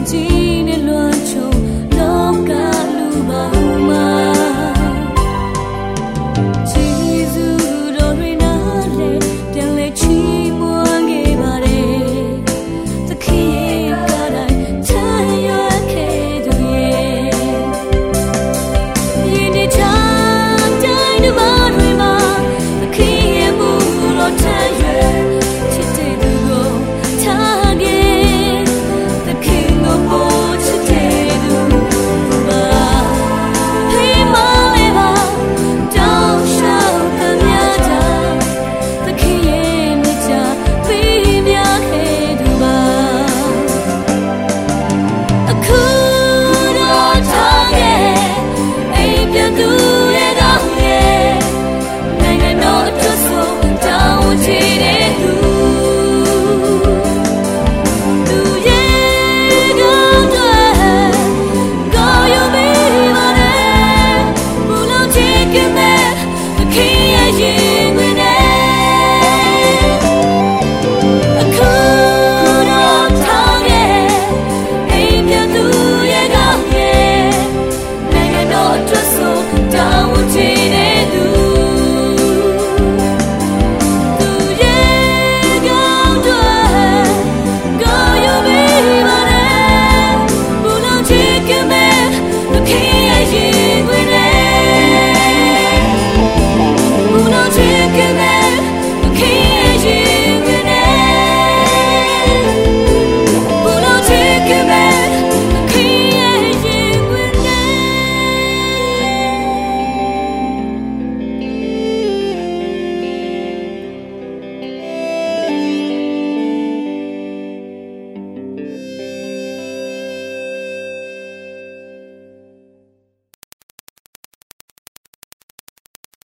noite.